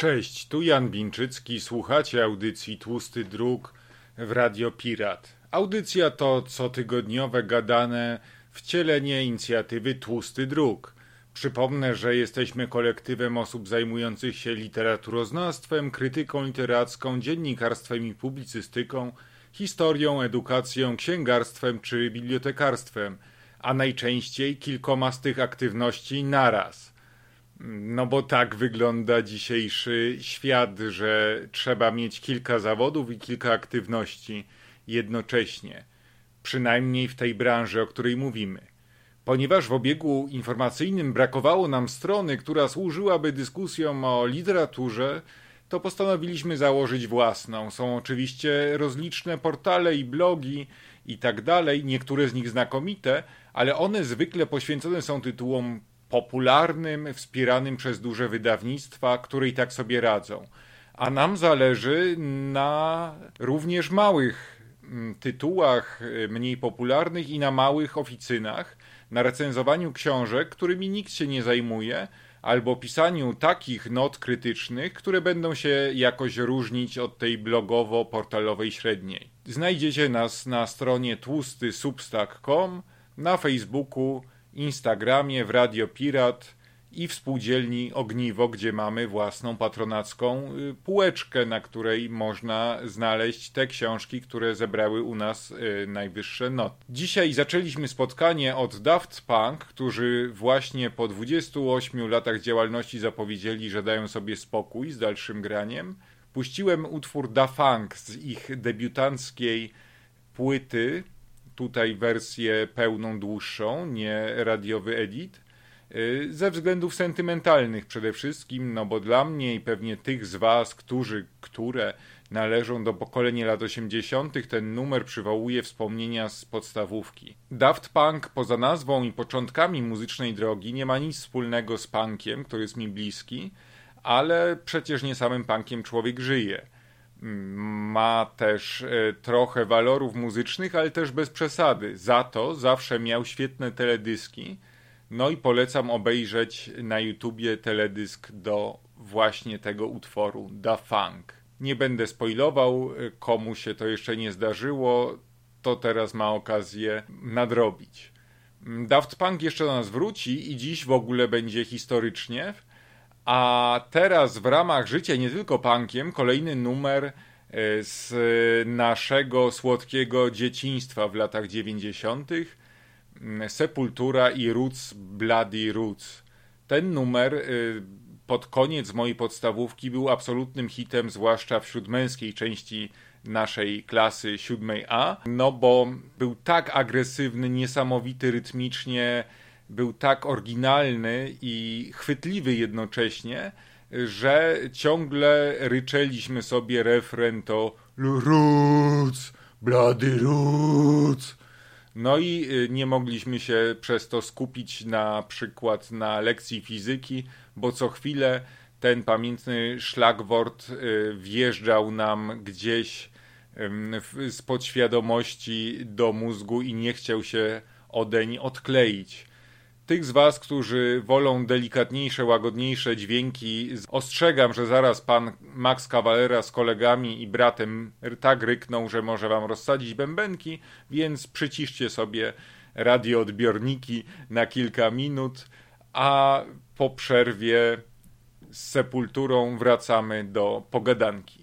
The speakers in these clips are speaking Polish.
Cześć, tu Jan Binczycki, słuchacie audycji Tłusty Dróg w Radio Pirat. Audycja to cotygodniowe gadane wcielenie inicjatywy Tłusty Dróg. Przypomnę, że jesteśmy kolektywem osób zajmujących się literaturoznawstwem, krytyką literacką, dziennikarstwem i publicystyką, historią, edukacją, księgarstwem czy bibliotekarstwem, a najczęściej kilkoma z tych aktywności naraz. No bo tak wygląda dzisiejszy świat, że trzeba mieć kilka zawodów i kilka aktywności jednocześnie, przynajmniej w tej branży, o której mówimy. Ponieważ w obiegu informacyjnym brakowało nam strony, która służyłaby dyskusjom o literaturze, to postanowiliśmy założyć własną. Są oczywiście rozliczne portale i blogi i tak dalej, niektóre z nich znakomite, ale one zwykle poświęcone są tytułom popularnym, wspieranym przez duże wydawnictwa, które i tak sobie radzą. A nam zależy na również małych mm, tytułach, y, mniej popularnych i na małych oficynach, na recenzowaniu książek, którymi nikt się nie zajmuje, albo pisaniu takich not krytycznych, które będą się jakoś różnić od tej blogowo-portalowej średniej. Znajdziecie nas na stronie tłustysubstack.com, na Facebooku, Instagramie, w Radio Pirat i w spółdzielni Ogniwo, gdzie mamy własną patronacką y, półeczkę, na której można znaleźć te książki, które zebrały u nas y, najwyższe noty. Dzisiaj zaczęliśmy spotkanie od Daft Punk, którzy właśnie po 28 latach działalności zapowiedzieli, że dają sobie spokój z dalszym graniem. Puściłem utwór Da Funk z ich debiutanckiej płyty tutaj wersję pełną, dłuższą, nie radiowy edit, y, ze względów sentymentalnych przede wszystkim, no bo dla mnie i pewnie tych z Was, którzy, które należą do pokolenia lat 80., ten numer przywołuje wspomnienia z podstawówki. Daft Punk poza nazwą i początkami muzycznej drogi nie ma nic wspólnego z punkiem, który jest mi bliski, ale przecież nie samym punkiem człowiek żyje ma też e, trochę walorów muzycznych, ale też bez przesady. Za to zawsze miał świetne teledyski. No i polecam obejrzeć na YouTubie teledysk do właśnie tego utworu Da Funk. Nie będę spoilował, e, komu się to jeszcze nie zdarzyło, to teraz ma okazję nadrobić. Daft Punk jeszcze do nas wróci i dziś w ogóle będzie historycznie. A teraz w ramach życia nie tylko punkiem, kolejny numer e, z naszego słodkiego dzieciństwa w latach 90. Mm, Sepultura i Roots Bloody Roots. Ten numer e, pod koniec mojej podstawówki był absolutnym hitem, zwłaszcza wśród męskiej części naszej klasy 7A, no bo był tak agresywny, niesamowity rytmicznie, był tak oryginalny i chwytliwy jednocześnie, że ciągle ryczeliśmy sobie refren to Roots, Bloody Roots. No i y, nie mogliśmy się przez to skupić na przykład na lekcji fizyki, bo co chwilę ten pamiętny szlagwort y, wjeżdżał nam gdzieś z podświadomości do mózgu i nie chciał się odeń odkleić. Tych z Was, którzy wolą delikatniejsze, łagodniejsze dźwięki, ostrzegam, że zaraz pan Max Cavalera z kolegami i bratem tak rykną, że może Wam rozsadzić bębenki, więc przyciszcie sobie radioodbiorniki na kilka minut, a po przerwie z sepulturą wracamy do pogadanki.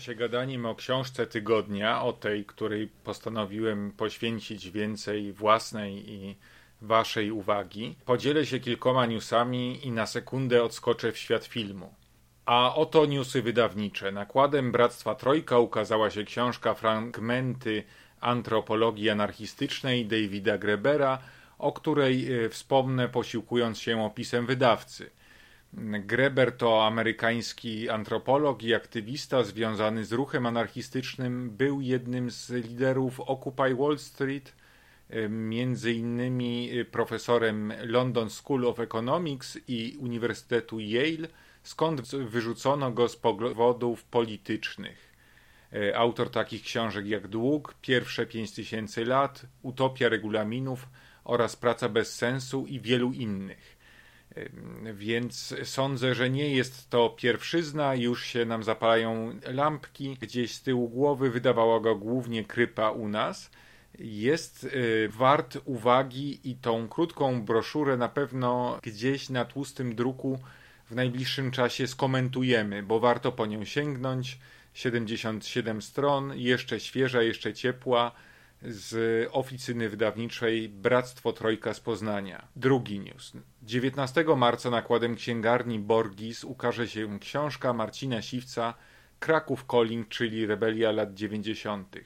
Się gadaniem o książce tygodnia, o tej, której postanowiłem poświęcić więcej własnej i waszej uwagi. Podzielę się kilkoma newsami i na sekundę odskoczę w świat filmu. A oto newsy wydawnicze. Nakładem Bractwa Trojka ukazała się książka Fragmenty antropologii anarchistycznej Davida Grebera, o której e, wspomnę posiłkując się opisem wydawcy. Greber to amerykański antropolog i aktywista związany z ruchem anarchistycznym. Był jednym z liderów Occupy Wall Street, między innymi e, profesorem London School of Economics i Uniwersytetu Yale, skąd wyrzucono go z powodów politycznych. E, autor takich książek jak Dług, Pierwsze pięć tysięcy lat, Utopia regulaminów oraz Praca bez sensu i wielu innych. E, więc sądzę, że nie jest to pierwszyzna, już się nam zapalają lampki. Gdzieś z tyłu głowy wydawała go głównie krypa u nas. Jest y, wart uwagi i tą krótką broszurę na pewno gdzieś na tłustym druku w najbliższym czasie skomentujemy, bo warto po nią sięgnąć. 77 stron, jeszcze świeża, jeszcze ciepła, z oficyny wydawniczej Bractwo Trojka z Poznania. Drugi news. 19 marca nakładem księgarni Borgis ukaże się książka Marcina Siwca Kraków Calling, czyli Rebelia lat 90.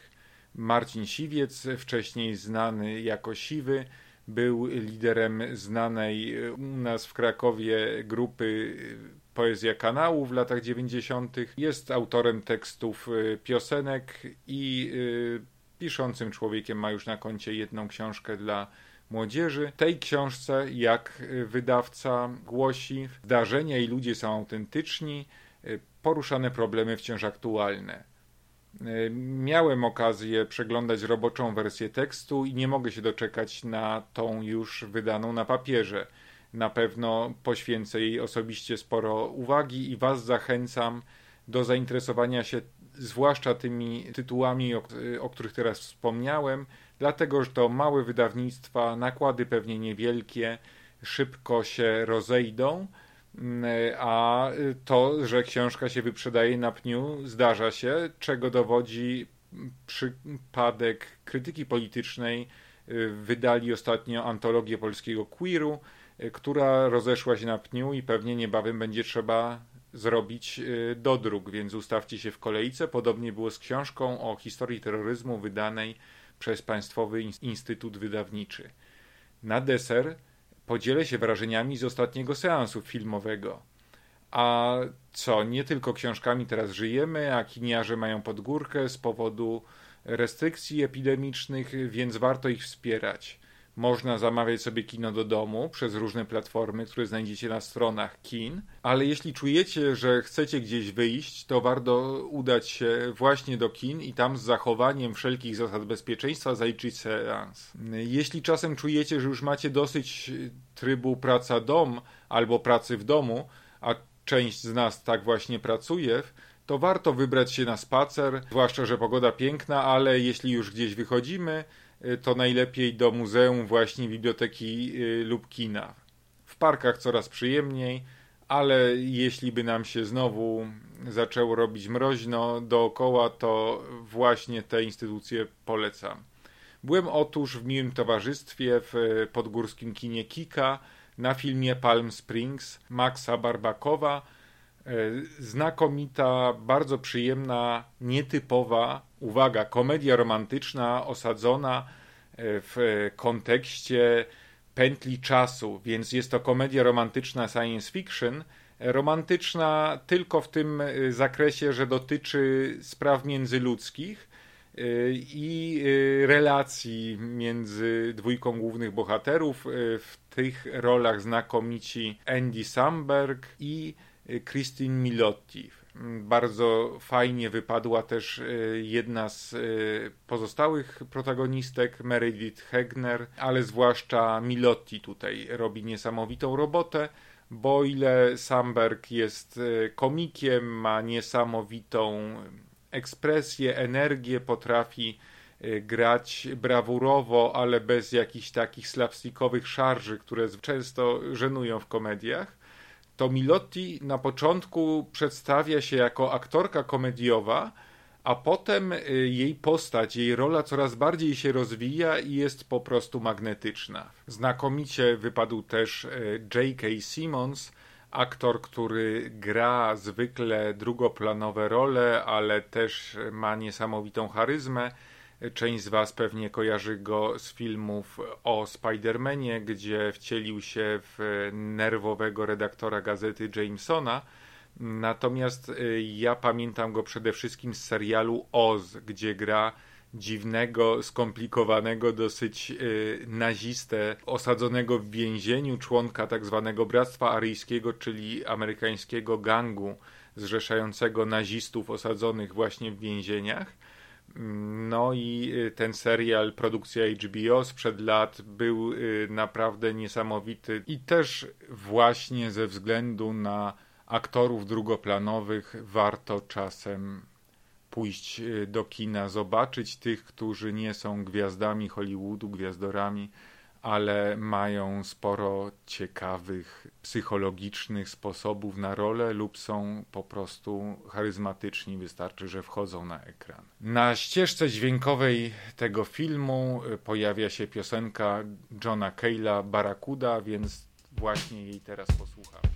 Marcin Siwiec, wcześniej znany jako Siwy, był liderem znanej u nas w Krakowie grupy Poezja Kanału w latach 90. Jest autorem tekstów y, piosenek i y, piszącym człowiekiem ma już na koncie jedną książkę dla młodzieży. Tej książce, jak y, wydawca głosi, zdarzenia i ludzie są autentyczni, poruszane problemy wciąż aktualne. Miałem okazję przeglądać roboczą wersję tekstu i nie mogę się doczekać na tą już wydaną na papierze na pewno poświęcę jej osobiście sporo uwagi i Was zachęcam do zainteresowania się zwłaszcza tymi tytułami, o, o, których teraz wspomniałem, dlatego że to małe wydawnictwa, nakłady pewnie niewielkie, szybko się rozejdą, a to, że książka się wyprzedaje na pniu, zdarza się, czego dowodzi przypadek krytyki politycznej. Wydali ostatnio antologię polskiego queeru, Y, która rozeszła się na pniu i pewnie niebawem będzie trzeba zrobić y, dodruk, więc ustawcie się w kolejce. Podobnie było z książką o historii terroryzmu wydanej przez Państwowy Instytut Wydawniczy. Na deser podzielę się wrażeniami z ostatniego seansu filmowego. A co, nie tylko książkami teraz żyjemy, a kiniarze mają podgórkę z powodu restrykcji epidemicznych, więc warto ich wspierać. Można zamawiać sobie kino do domu przez różne platformy, które znajdziecie na stronach kin, ale jeśli czujecie, że chcecie gdzieś wyjść, to warto udać się właśnie do kin i tam z zachowaniem wszelkich zasad bezpieczeństwa zaliczyć seans. Jeśli czasem czujecie, że już macie dosyć trybu praca-dom albo pracy w domu, a część z nas tak właśnie pracuje, to warto wybrać się na spacer, zwłaszcza, że pogoda piękna, ale jeśli już gdzieś wychodzimy, to najlepiej do muzeum, właśnie biblioteki y, lub kina. W parkach coraz przyjemniej, ale jeśli by nam się znowu zaczęło robić mroźno dookoła, to właśnie te instytucje polecam. Byłem otóż w miłym towarzystwie w y, podgórskim kinie Kika na filmie Palm Springs Maxa Barbakowa. Znakomita, bardzo przyjemna, nietypowa uwaga, komedia romantyczna osadzona e, w kontekście pętli czasu, więc jest to komedia romantyczna science fiction, romantyczna tylko w tym e, zakresie, że dotyczy spraw międzyludzkich e, i relacji między dwójką głównych bohaterów. W tych rolach znakomici Andy Samberg i Christine Milotti. Bardzo fajnie wypadła też e, jedna z e, pozostałych protagonistek, Meredith Hegner, ale zwłaszcza Milotti tutaj robi niesamowitą robotę, bo ile Samberg jest komikiem, ma niesamowitą ekspresję, energię, potrafi grać brawurowo, ale bez jakichś takich slapstickowych szarży, które często żenują w komediach to Milotti na początku przedstawia się jako aktorka komediowa, a potem y, jej postać, jej rola coraz bardziej się rozwija i jest po prostu magnetyczna. Znakomicie wypadł też y, J.K. Simmons, aktor, który gra zwykle drugoplanowe role, ale też ma niesamowitą charyzmę. Część z Was pewnie kojarzy go z filmów o Spider-Manie, gdzie wcielił się w nerwowego redaktora gazety Jamesona. Natomiast y, ja pamiętam go przede wszystkim z serialu Oz, gdzie gra dziwnego, skomplikowanego dosyć y, nazistę, osadzonego w więzieniu, członka tak zwanego Bractwa Aryjskiego, czyli amerykańskiego gangu zrzeszającego nazistów osadzonych właśnie w więzieniach. No i y, ten serial, produkcja HBO sprzed lat był y, naprawdę niesamowity. I też właśnie ze względu na aktorów drugoplanowych warto czasem pójść y, do kina, zobaczyć tych, którzy nie są gwiazdami Hollywoodu, gwiazdorami, ale mają sporo ciekawych, psychologicznych sposobów na rolę lub są po prostu charyzmatyczni, wystarczy, że wchodzą na ekran. Na ścieżce dźwiękowej tego filmu y, pojawia się piosenka Johna Cale'a Barakuda, więc właśnie jej teraz posłuchamy.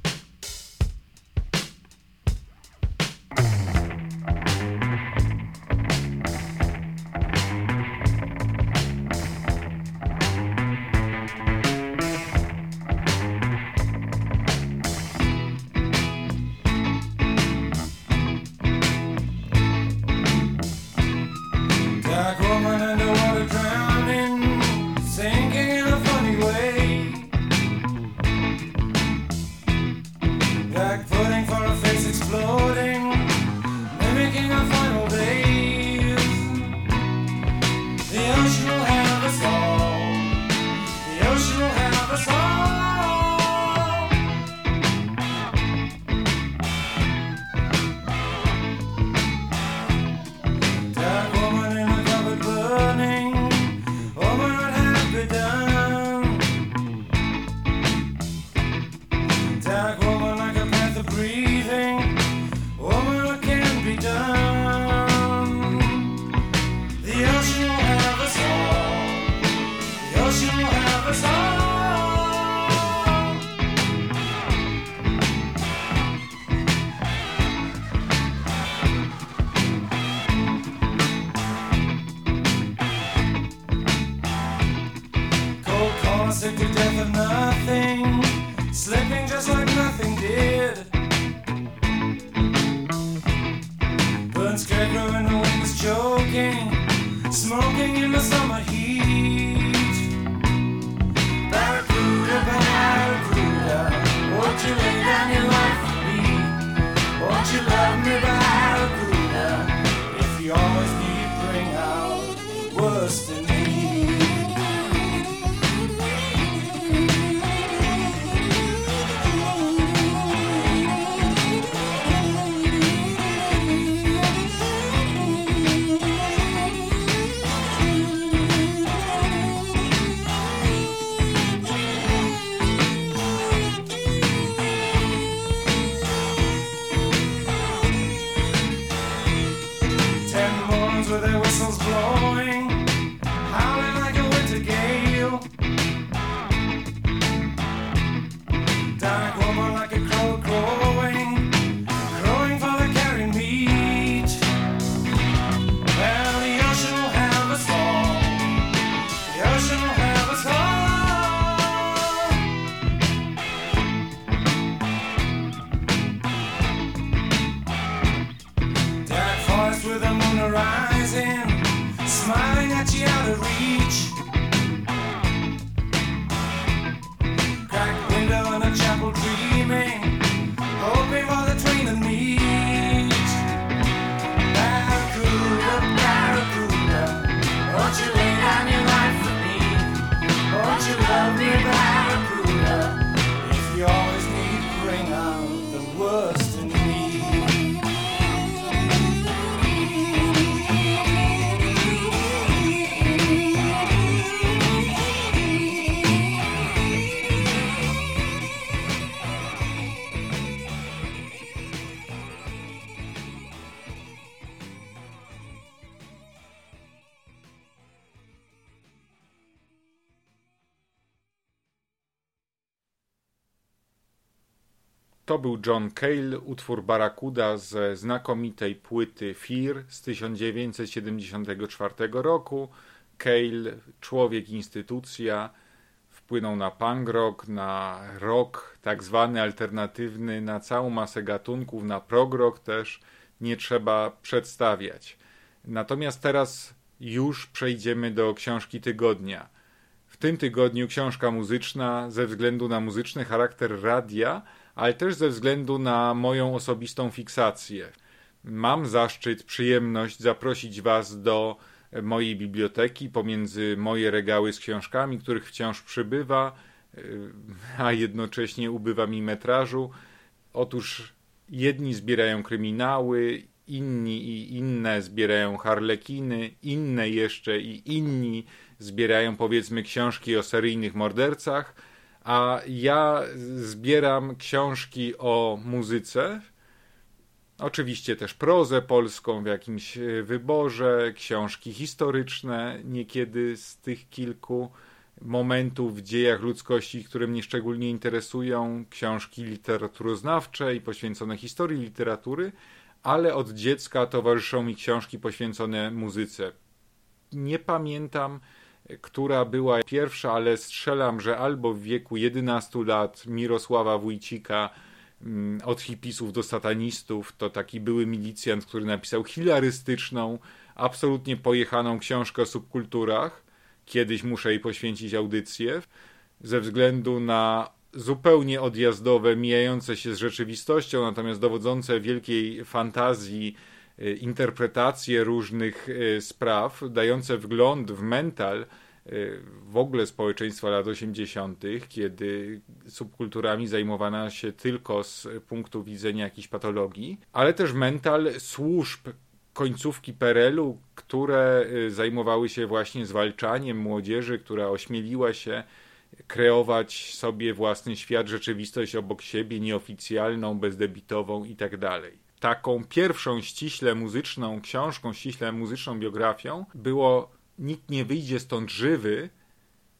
To był John Cale, utwór Barakuda ze znakomitej płyty Fear z 1974 roku. Cale, człowiek, instytucja, wpłynął na punk rock, na rock tak zwany alternatywny, na całą masę gatunków, na prog rock też nie trzeba przedstawiać. Natomiast teraz już przejdziemy do książki tygodnia. W tym tygodniu książka muzyczna ze względu na muzyczny charakter radia, ale też ze względu na moją osobistą fiksację. Mam zaszczyt, przyjemność zaprosić Was do mojej biblioteki, pomiędzy moje regały z książkami, których wciąż przybywa, y, a jednocześnie ubywa mi metrażu. Otóż jedni zbierają kryminały, inni i inne zbierają harlekiny, inne jeszcze i inni zbierają powiedzmy książki o seryjnych mordercach, a ja zbieram książki o muzyce, oczywiście też prozę polską w jakimś e, wyborze, książki historyczne, niekiedy z tych kilku momentów w dziejach ludzkości, które mnie szczególnie interesują, książki literaturoznawcze i poświęcone historii literatury, ale od dziecka towarzyszą mi książki poświęcone muzyce. Nie pamiętam, która była pierwsza, ale strzelam, że albo w wieku 11 lat Mirosława Wójcika mm, od hipisów do satanistów, to taki były milicjant, który napisał hilarystyczną, absolutnie pojechaną książkę o subkulturach. Kiedyś muszę jej poświęcić audycję. Ze względu na zupełnie odjazdowe, mijające się z rzeczywistością, natomiast dowodzące wielkiej fantazji interpretacje różnych e, spraw, dające wgląd w mental e, w ogóle społeczeństwa lat 80., kiedy subkulturami zajmowano się tylko z punktu widzenia jakichś patologii, ale też mental służb końcówki PRL-u, które zajmowały się właśnie zwalczaniem młodzieży, która ośmieliła się kreować sobie własny świat, rzeczywistość obok siebie, nieoficjalną, bezdebitową itd. Tak Taką pierwszą ściśle muzyczną książką, ściśle muzyczną biografią było Nikt nie wyjdzie stąd żywy,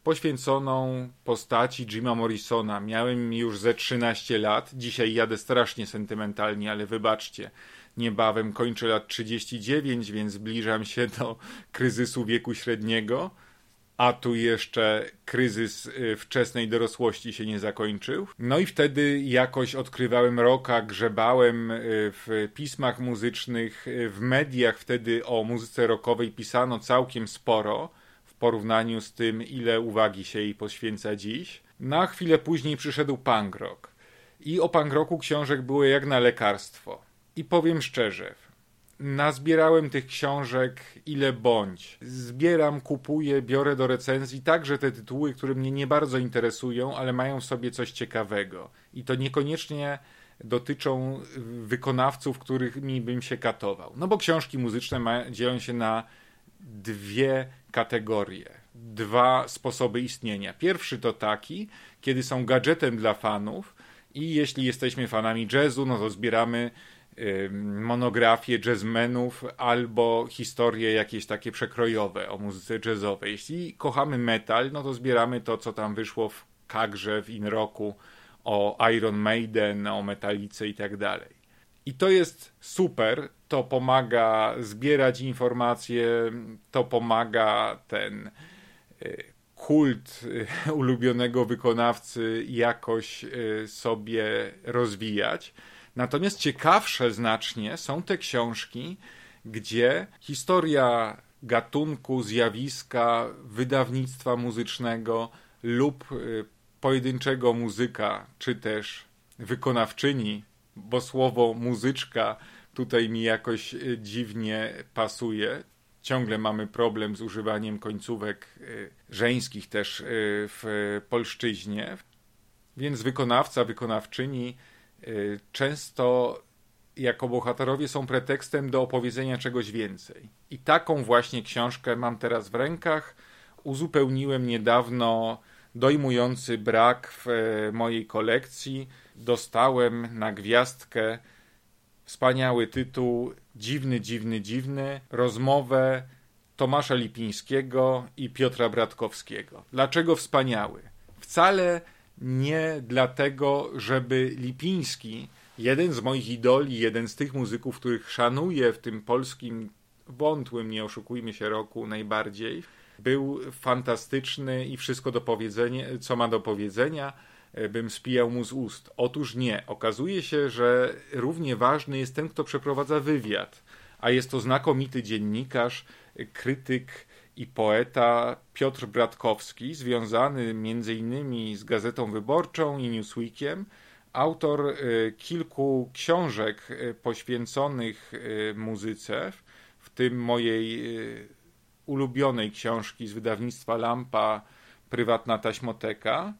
poświęconą postaci Jima Morrisona. Miałem już ze 13 lat, dzisiaj jadę strasznie sentymentalnie, ale wybaczcie, niebawem kończę lat 39, więc zbliżam się do kryzysu wieku średniego a tu jeszcze kryzys y, wczesnej dorosłości się nie zakończył. No i wtedy jakoś odkrywałem roka, grzebałem y, w pismach muzycznych, y, w mediach wtedy o muzyce rockowej pisano całkiem sporo w porównaniu z tym, ile uwagi się jej poświęca dziś. Na chwilę później przyszedł punk rock. I o punk rocku książek było jak na lekarstwo. I powiem szczerze, Nazbierałem tych książek ile bądź. Zbieram, kupuję, biorę do recenzji także te tytuły, które mnie nie bardzo interesują, ale mają w sobie coś ciekawego. I to niekoniecznie dotyczą wykonawców, którymi bym się katował. No bo książki muzyczne ma, dzielą się na dwie kategorie, dwa sposoby istnienia. Pierwszy to taki, kiedy są gadżetem dla fanów i jeśli jesteśmy fanami jazzu, no to zbieramy monografie jazzmenów albo historie jakieś takie przekrojowe o muzyce jazzowej. Jeśli kochamy metal, no to zbieramy to, co tam wyszło w Kagrze, w Inroku, o Iron Maiden, o Metalice i tak dalej. I to jest super, to pomaga zbierać informacje, to pomaga ten y, kult y, ulubionego wykonawcy jakoś y, sobie rozwijać. Natomiast ciekawsze znacznie są te książki, gdzie historia gatunku, zjawiska, wydawnictwa muzycznego lub y, pojedynczego muzyka, czy też wykonawczyni, bo słowo muzyczka tutaj mi jakoś y, dziwnie pasuje. Ciągle mamy problem z używaniem końcówek y, żeńskich też w polszczyźnie. Więc wykonawca, wykonawczyni często jako bohaterowie są pretekstem do opowiedzenia czegoś więcej. I taką właśnie książkę mam teraz w rękach. Uzupełniłem niedawno dojmujący brak w e, mojej kolekcji. Dostałem na gwiazdkę wspaniały tytuł Dziwny, dziwny, dziwny rozmowę Tomasza Lipińskiego i Piotra Bratkowskiego. Dlaczego wspaniały? Wcale nie dlatego, żeby Lipiński, jeden z moich idoli, jeden z tych muzyków, których szanuję w tym polskim wątłym, nie oszukujmy się, roku najbardziej, był fantastyczny i wszystko do powiedzenia, co ma do powiedzenia, e, bym spijał mu z ust. Otóż nie. Okazuje się, że równie ważny jest ten, kto przeprowadza wywiad, a jest to znakomity dziennikarz, krytyk i poeta Piotr Bratkowski, związany innymi z Gazetą Wyborczą i Newsweekiem, autor e, kilku książek e, poświęconych muzyce, w tym mojej ulubionej książki z wydawnictwa Lampa, prywatna taśmoteka,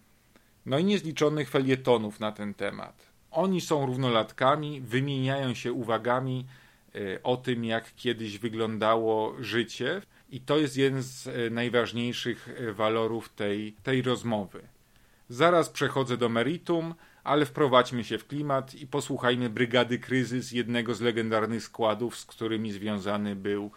no i niezliczonych felietonów na ten temat. Oni są równolatkami, wymieniają się uwagami o tym, jak kiedyś wyglądało życie, i to jest jeden z e, najważniejszych e, walorów tej, tej rozmowy. Zaraz przechodzę do meritum, ale wprowadźmy się w klimat i posłuchajmy Brygady Kryzys, jednego z legendarnych składów, z którymi związany był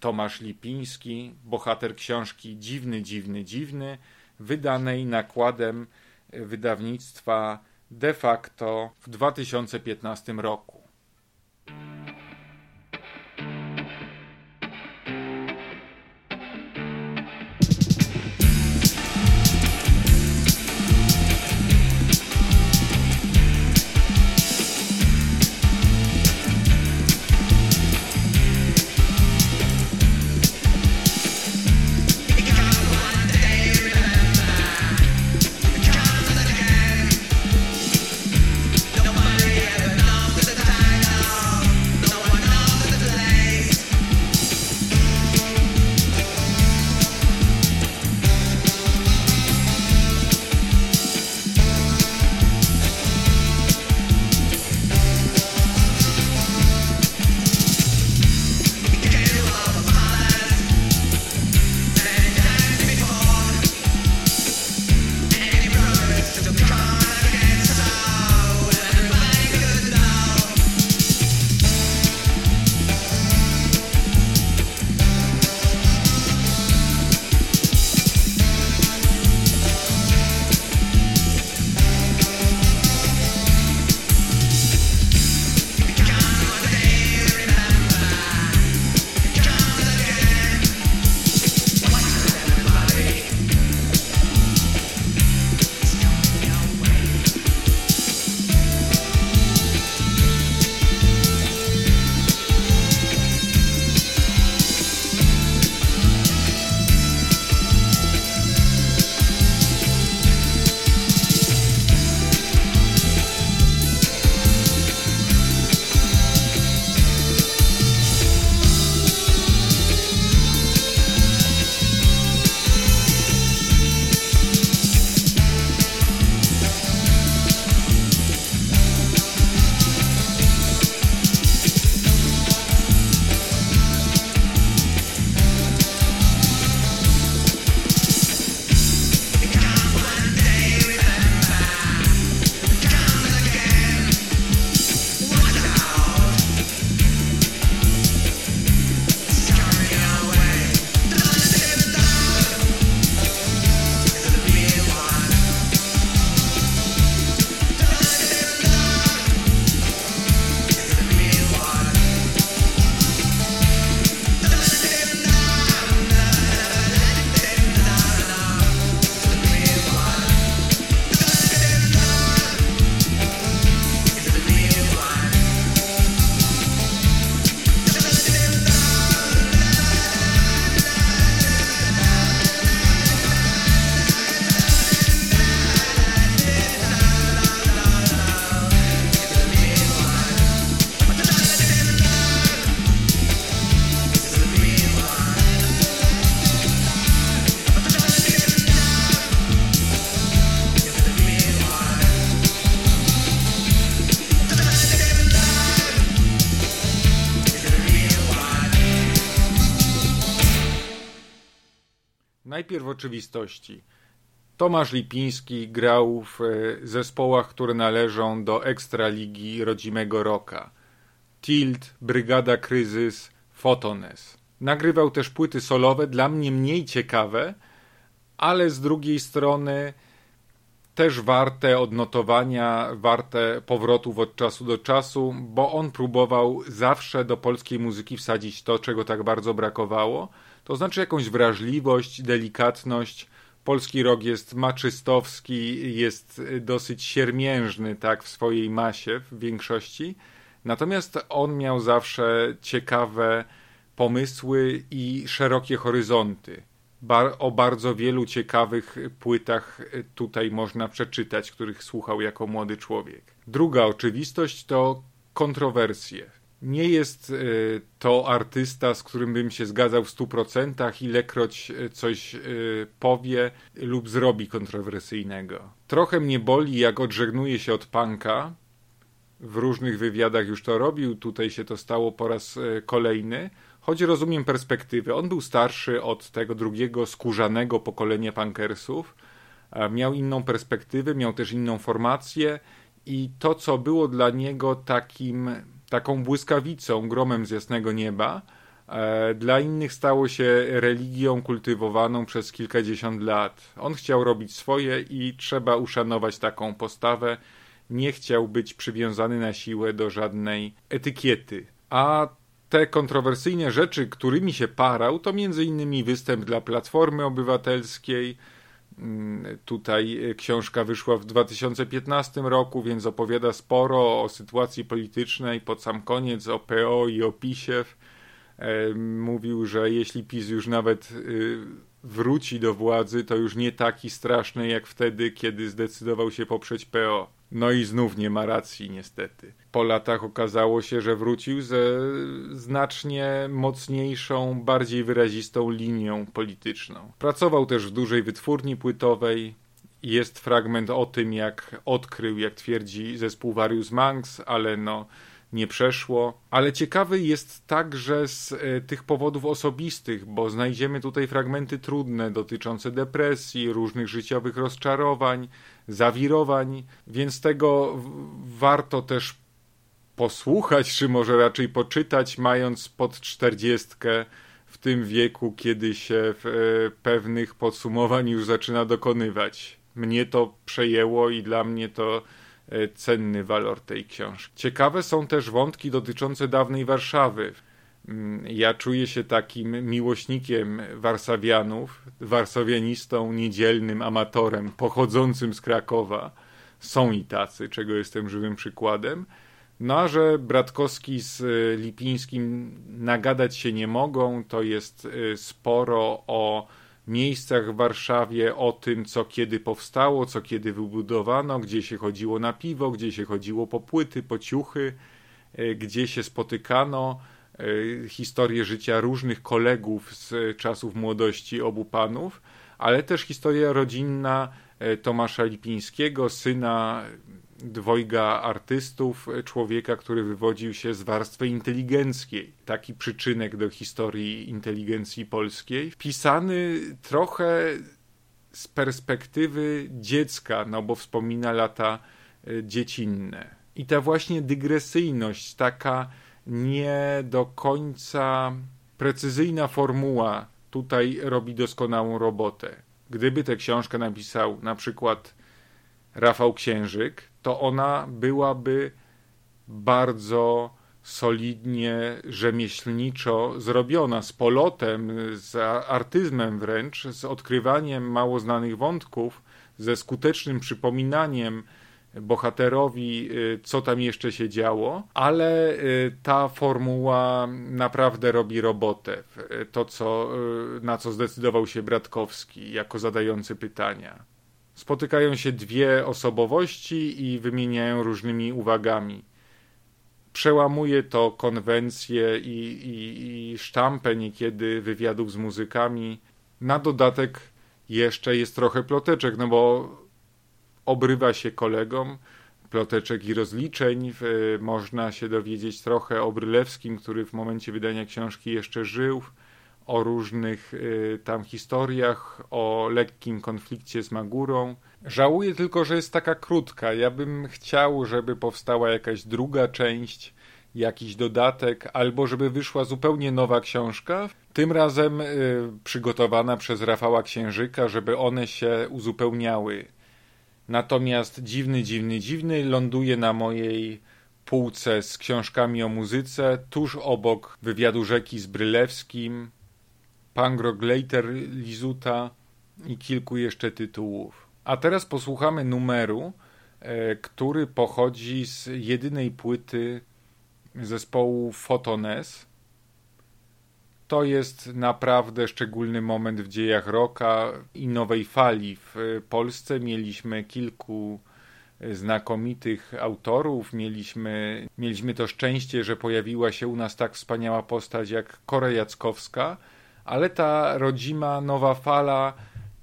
Tomasz Lipiński, bohater książki Dziwny, Dziwny, Dziwny, wydanej nakładem wydawnictwa de facto w 2015 roku. Najpierw oczywistości. Tomasz Lipiński grał w e, zespołach, które należą do ekstraligi rodzimego roka. Tilt, Brygada Kryzys, Fotones. Nagrywał też płyty solowe, dla mnie mniej ciekawe, ale z drugiej strony też warte odnotowania, warte powrotów od czasu do czasu, bo on próbował zawsze do polskiej muzyki wsadzić to, czego tak bardzo brakowało, to znaczy jakąś wrażliwość, delikatność. Polski rok jest maczystowski, jest dosyć siermiężny tak w swojej masie w większości. Natomiast on miał zawsze ciekawe pomysły i szerokie horyzonty. Bar o bardzo wielu ciekawych płytach tutaj można przeczytać, których słuchał jako młody człowiek. Druga oczywistość to kontrowersje. Nie jest y, to artysta, z którym bym się zgadzał w stu procentach, ilekroć y, coś y, powie lub zrobi kontrowersyjnego. Trochę mnie boli, jak odżegnuje się od punka. W różnych wywiadach już to robił, tutaj się to stało po raz kolejny. Choć rozumiem perspektywy. On był starszy od tego drugiego skórzanego pokolenia punkersów. Miał inną perspektywę, miał też inną formację i to, co było dla niego takim taką błyskawicą, gromem z jasnego nieba, e, dla innych stało się religią kultywowaną przez kilkadziesiąt lat. On chciał robić swoje i trzeba uszanować taką postawę. Nie chciał być przywiązany na siłę do żadnej etykiety. A te kontrowersyjne rzeczy, którymi się parał, to między innymi występ dla Platformy Obywatelskiej, tutaj książka wyszła w 2015 roku, więc opowiada sporo o sytuacji politycznej. Pod sam koniec o PO i o PiSie. Mówił, że jeśli PiS już nawet y, wróci do władzy, to już nie taki straszny jak wtedy, kiedy zdecydował się poprzeć PO. No i znów nie ma racji, niestety. Po latach okazało się, że wrócił ze znacznie mocniejszą, bardziej wyrazistą linią polityczną. Pracował też w dużej wytwórni płytowej. Jest fragment o tym, jak odkrył, jak twierdzi zespół Varius Manx, ale no nie przeszło. Ale ciekawy jest także z e, tych powodów osobistych, bo znajdziemy tutaj fragmenty trudne dotyczące depresji, różnych życiowych rozczarowań, zawirowań, więc tego warto też posłuchać, czy może raczej poczytać, mając pod czterdziestkę w tym wieku, kiedy się e, pewnych podsumowań już zaczyna dokonywać. Mnie to przejęło i dla mnie to cenny walor tej książki. Ciekawe są też wątki dotyczące dawnej Warszawy. Mm, ja czuję się takim miłośnikiem warszawianów, warszawianistą, niedzielnym amatorem pochodzącym z Krakowa. Są i tacy, czego jestem żywym przykładem. No a że Bratkowski z e, Lipińskim nagadać się nie mogą, to jest e, sporo o miejscach w Warszawie, o tym, co kiedy powstało, co kiedy wybudowano, gdzie się chodziło na piwo, gdzie się chodziło po płyty, po ciuchy, e, gdzie się spotykano, e, historię życia różnych kolegów z czasów młodości obu panów, ale też historia rodzinna e, Tomasza Lipińskiego, syna dwojga artystów, człowieka, który wywodził się z warstwy inteligenckiej. Taki przyczynek do historii inteligencji polskiej. Pisany trochę z perspektywy dziecka, no bo wspomina lata e, dziecinne. I ta właśnie dygresyjność, taka nie do końca precyzyjna formuła tutaj robi doskonałą robotę. Gdyby tę książkę napisał na przykład Rafał Księżyk, to ona byłaby bardzo solidnie, rzemieślniczo zrobiona, z polotem, z artyzmem wręcz, z odkrywaniem mało znanych wątków, ze skutecznym przypominaniem bohaterowi, y, co tam jeszcze się działo, ale y, ta formuła naprawdę robi robotę. To, co, y, na co zdecydował się Bratkowski jako zadający pytania spotykają się dwie osobowości i wymieniają różnymi uwagami. Przełamuje to konwencje i, i, i sztampę niekiedy wywiadów z muzykami. Na dodatek jeszcze jest trochę ploteczek, no bo obrywa się kolegom ploteczek i rozliczeń. Można się dowiedzieć trochę o Brylewskim, który w momencie wydania książki jeszcze żył o różnych y, tam historiach, o lekkim konflikcie z Magurą. Żałuję tylko, że jest taka krótka. Ja bym chciał, żeby powstała jakaś druga część, jakiś dodatek, albo żeby wyszła zupełnie nowa książka, tym razem y, przygotowana przez Rafała Księżyka, żeby one się uzupełniały. Natomiast dziwny, dziwny, dziwny ląduje na mojej półce z książkami o muzyce, tuż obok wywiadu rzeki z Brylewskim, Pangrogleiter Lizuta i kilku jeszcze tytułów. A teraz posłuchamy numeru, e, który pochodzi z jedynej płyty zespołu Photones. To jest naprawdę szczególny moment w dziejach rocka i nowej fali. W Polsce mieliśmy kilku znakomitych autorów. Mieliśmy, mieliśmy to szczęście, że pojawiła się u nas tak wspaniała postać jak Kora Jackowska, ale ta rodzima nowa fala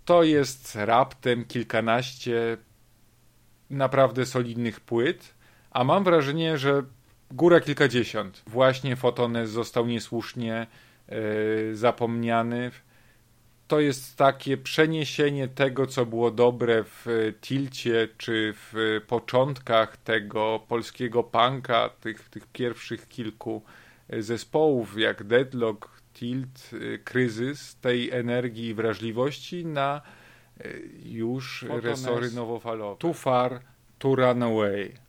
to jest raptem kilkanaście naprawdę solidnych płyt, a mam wrażenie, że góra kilkadziesiąt. Właśnie Fotones został niesłusznie yy, zapomniany to jest takie przeniesienie tego, co było dobre w Tilcie, czy w początkach tego polskiego punka, tych, tych pierwszych kilku zespołów, jak Deadlock, Tilt, Kryzys, tej energii i wrażliwości na e, już resory nowofalowe. Too far to run away.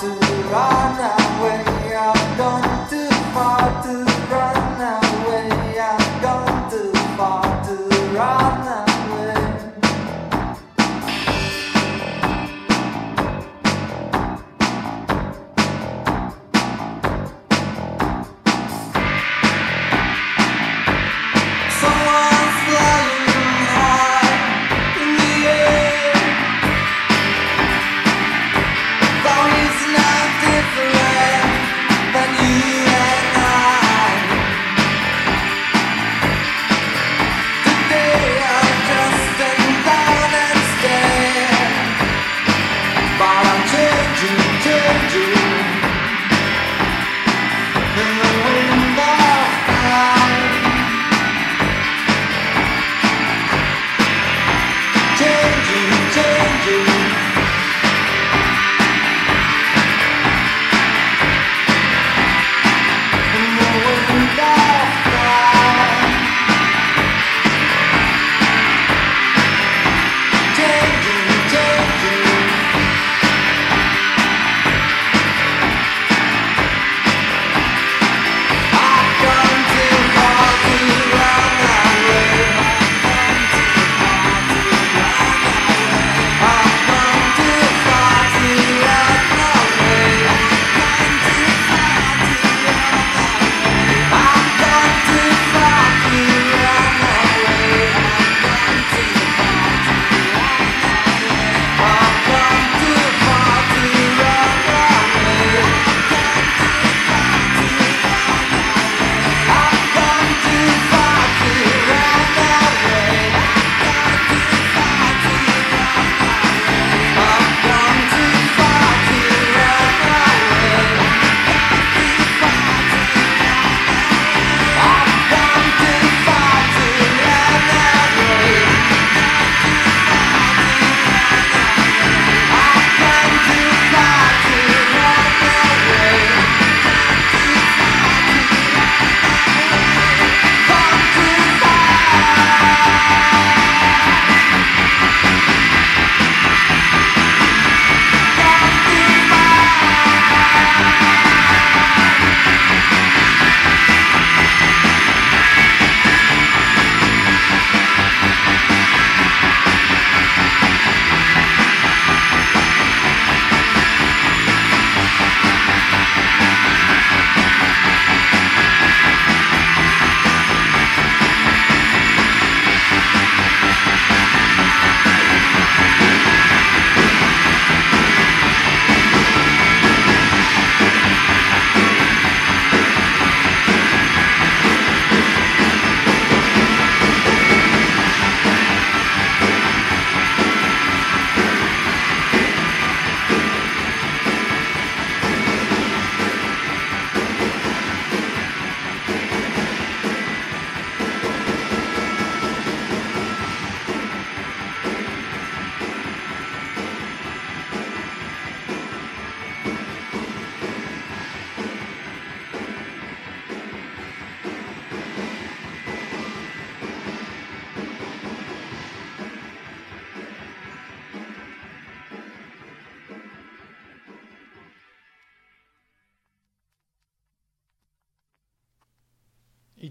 to be right now when you're done.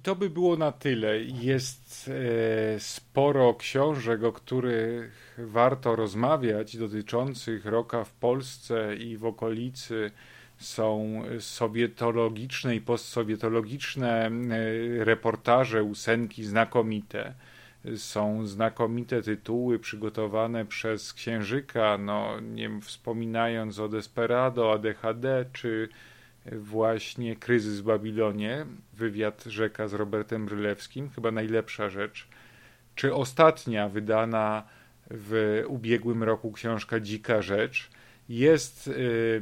To by było na tyle. Jest e, sporo książek, o których warto rozmawiać, dotyczących roka w Polsce i w okolicy. Są sowietologiczne i postsowietologiczne e, reportaże, ósenki znakomite. Są znakomite tytuły przygotowane przez Księżyka, no, nie wspominając o Desperado, ADHD czy właśnie Kryzys w Babilonie, wywiad Rzeka z Robertem Brylewskim, chyba najlepsza rzecz, czy ostatnia wydana w ubiegłym roku książka Dzika Rzecz. Jest y,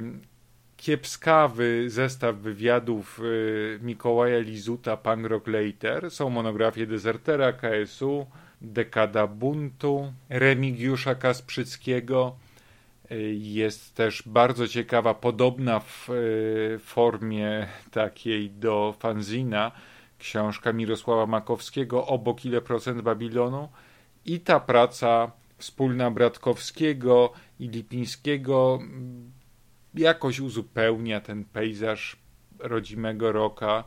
kiepskawy zestaw wywiadów y, Mikołaja Lizuta, Punk Rock Later. Są monografie Desertera, KSU, Dekada Buntu, Remigiusza Kasprzyckiego, jest też bardzo ciekawa, podobna w e, formie takiej do fanzina, książka Mirosława Makowskiego Obok ile procent Babilonu i ta praca wspólna Bratkowskiego i Lipińskiego jakoś uzupełnia ten pejzaż rodzimego roka,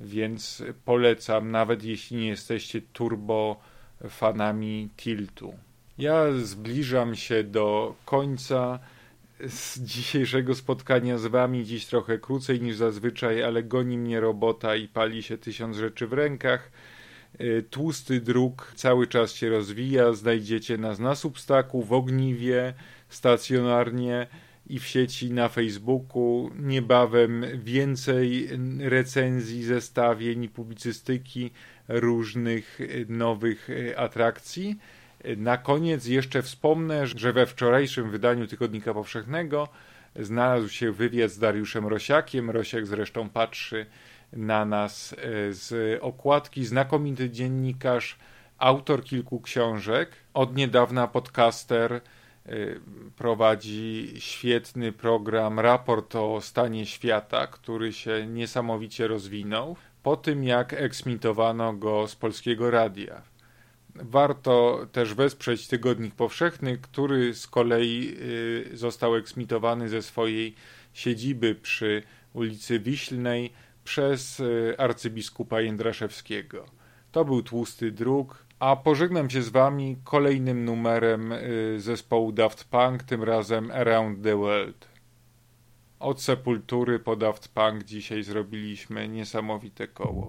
więc polecam, nawet jeśli nie jesteście turbo fanami Tiltu. Ja zbliżam się do końca z dzisiejszego spotkania z wami. Dziś trochę krócej niż zazwyczaj, ale goni mnie robota i pali się tysiąc rzeczy w rękach. Y, tłusty druk cały czas się rozwija. Znajdziecie nas na Substaku, w Ogniwie, stacjonarnie i w sieci na Facebooku. Niebawem więcej recenzji, zestawień i publicystyki różnych nowych atrakcji. Na koniec jeszcze wspomnę, że we wczorajszym wydaniu Tygodnika Powszechnego znalazł się wywiad z Dariuszem Rosiakiem. Rosiak zresztą patrzy na nas e, z okładki. Znakomity dziennikarz, autor kilku książek. Od niedawna podcaster e, prowadzi świetny program Raport o stanie świata, który się niesamowicie rozwinął po tym, jak eksmitowano go z polskiego radia. Warto też wesprzeć Tygodnik Powszechny, który z kolei y, został eksmitowany ze swojej siedziby przy ulicy Wiślnej przez y, arcybiskupa Jędraszewskiego. To był Tłusty Druk, a pożegnam się z Wami kolejnym numerem y, zespołu Daft Punk, tym razem Around the World. Od sepultury po Daft Punk dzisiaj zrobiliśmy niesamowite koło.